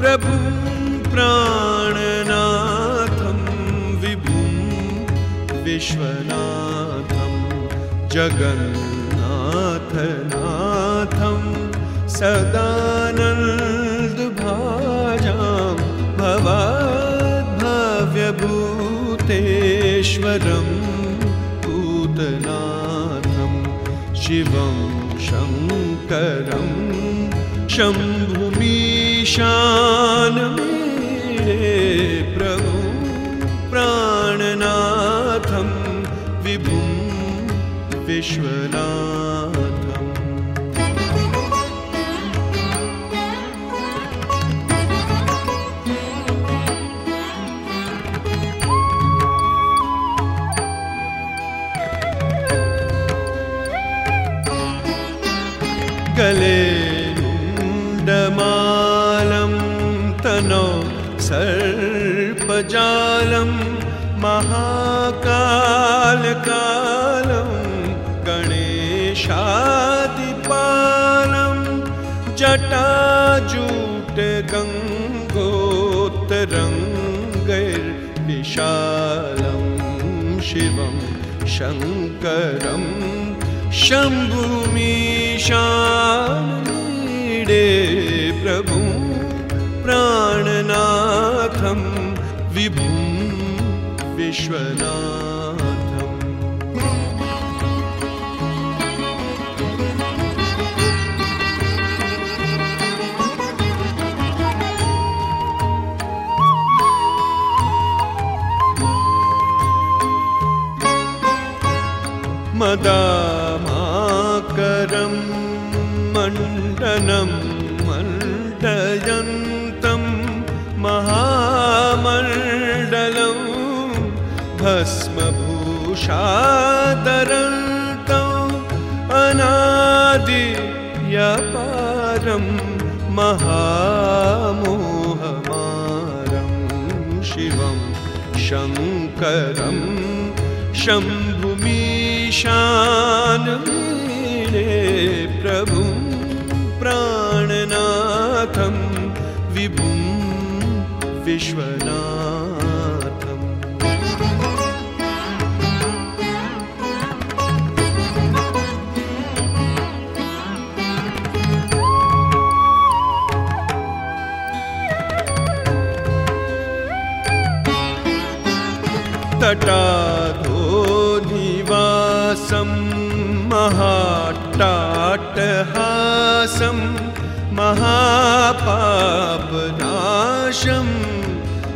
प्रभुं प्राणनाथं विभुं विश्वनाथं जगन्नाथनाथं सदानन्दभाजां भवाद्भव्यभूतेश्वरं पूतनाथं शिवं शङ्करं प्रभु प्राणनाथं विभुं विश्वनाथम् सर्पजालं महाकालकालं गणेशादिपालं जटाजूटगङ्गोत्तरङ्गैर्विशालं शिवं शङ्करं शम्भुमीशानीडे विभुं विश्वनाथम्। मदामाकरं मण्डनं मण्डयन्तं भस्मभूषादरन्तम् अनादियपारं महामोहमारं शिवं शङ्करं शम्भुमीशानमीडे प्रभु प्राणनाथं विभुं विश्वनाथम् तटाधोनिवासं महाट्टाटहासं महापापनाशं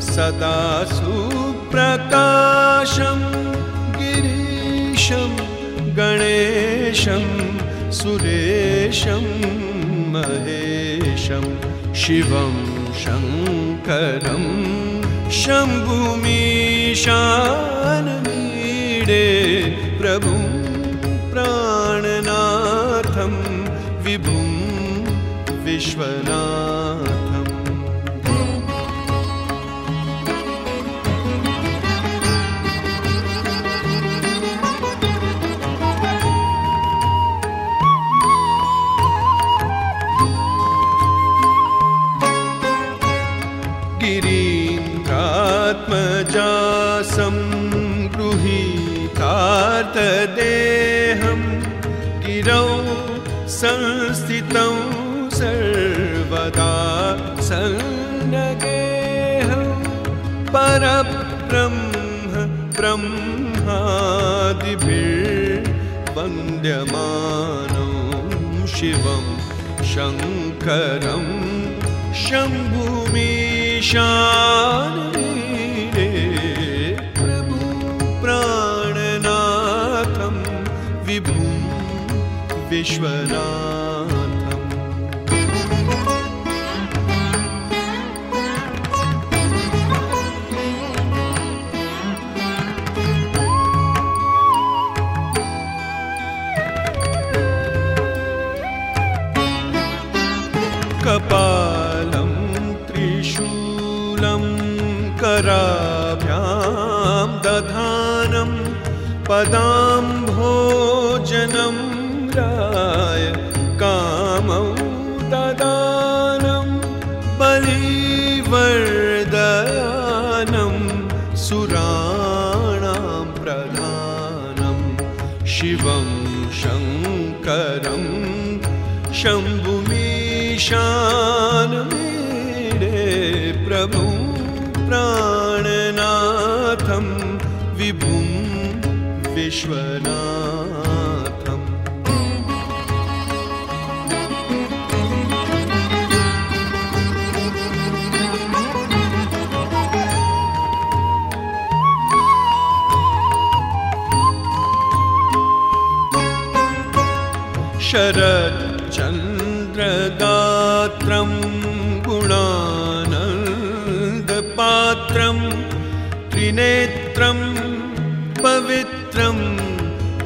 सदा सुप्रकाशं गिरीशं गणेशं सुरेशं महेशं शिवं शङ्करं शम्भुमीशानमीडे प्रभु प्राणनाथं विभुं विश्वनाथम् गृहीतार्थदेहं गिरौ संस्थितं सर्वदा सन्नगेहं परब्रह्म ब्रह्मादिभिर्वन्द्यमानो शिवं शङ्करं शम्भुमीशानीडे विश्वनाथम्। कपालं त्रिशूलं कराभ्यां दधानं पदाम्भोजनं प्रभु प्राणनाथं विभुं विश्वनाथम् शरच्चन्द्रदात्रं गुणानन्दपात्रं त्रिनेत्रं पवित्रं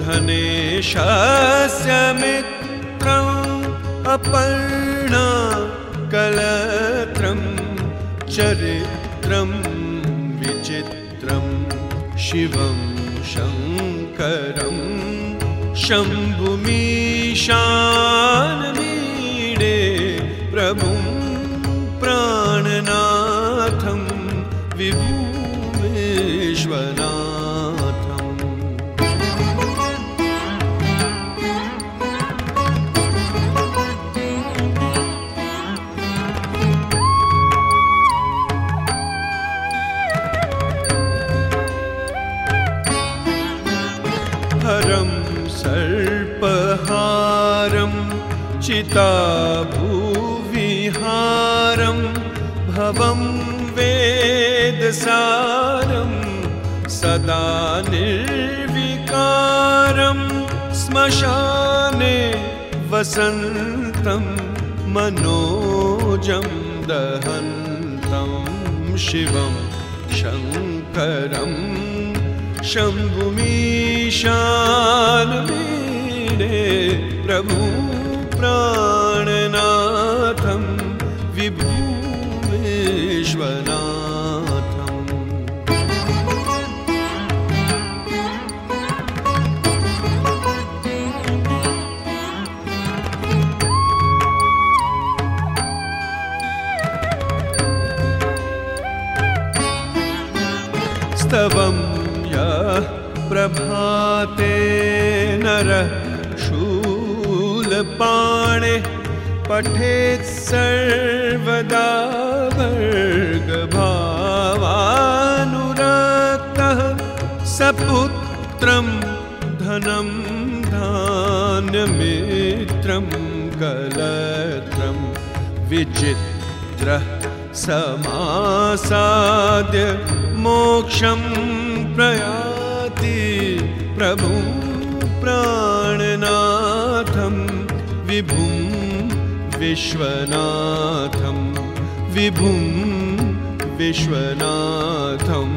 धनेशस्य मित्रम् अपर्णा कलत्रं चरित्रं विचित्रं शिवं शङ्करम् शम्भुमीशानमीडे प्रभुं चिताभूविहारं भवं वेदसारं सदा निर्विकारं श्मशाने वसन्तं मनोजं दहन्तं शिवं शङ्करम् शम्भुमीशानमीडे प्रभु प्राणनाथं विभुविश्वनाथम् स्तवं यः प्रभाते नरः। शूलपाणे पठेत् सर्वदा वर्गभावानुरक्तः सपुत्रं धनं धान्यमित्रं कलत्रं विचित्रः समासाद्य मोक्षं प्रयाति प्रभु प्राणनाथं विभुं विश्वनाथं विभुं विश्वनाथं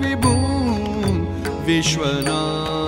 विभुं विश्वनाथ